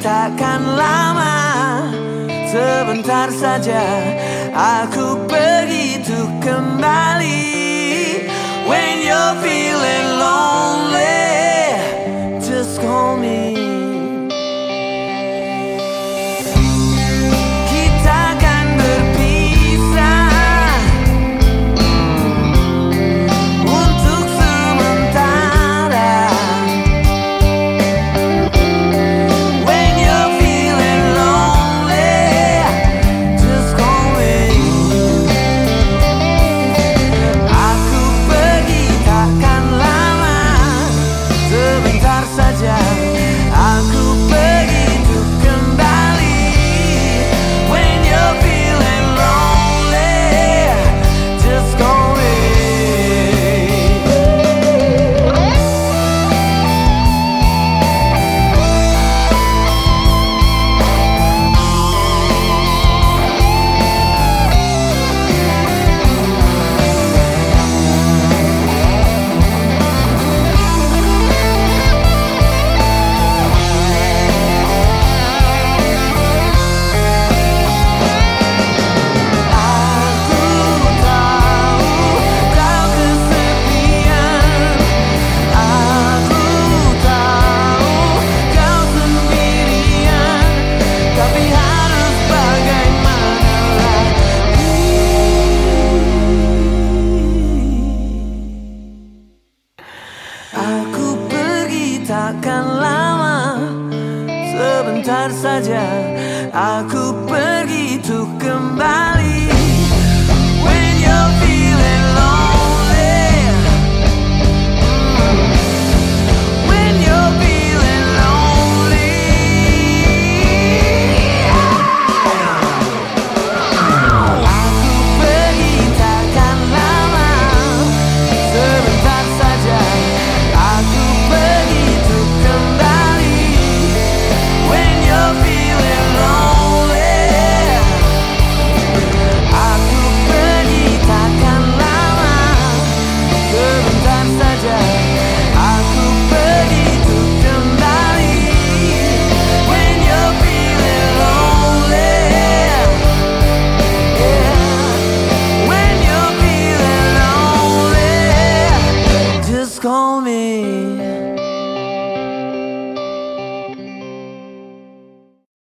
takkan lama. Sebentar saja aku pergi. takkan lama. Sebentar saja aku pergi tuh kembali. call me.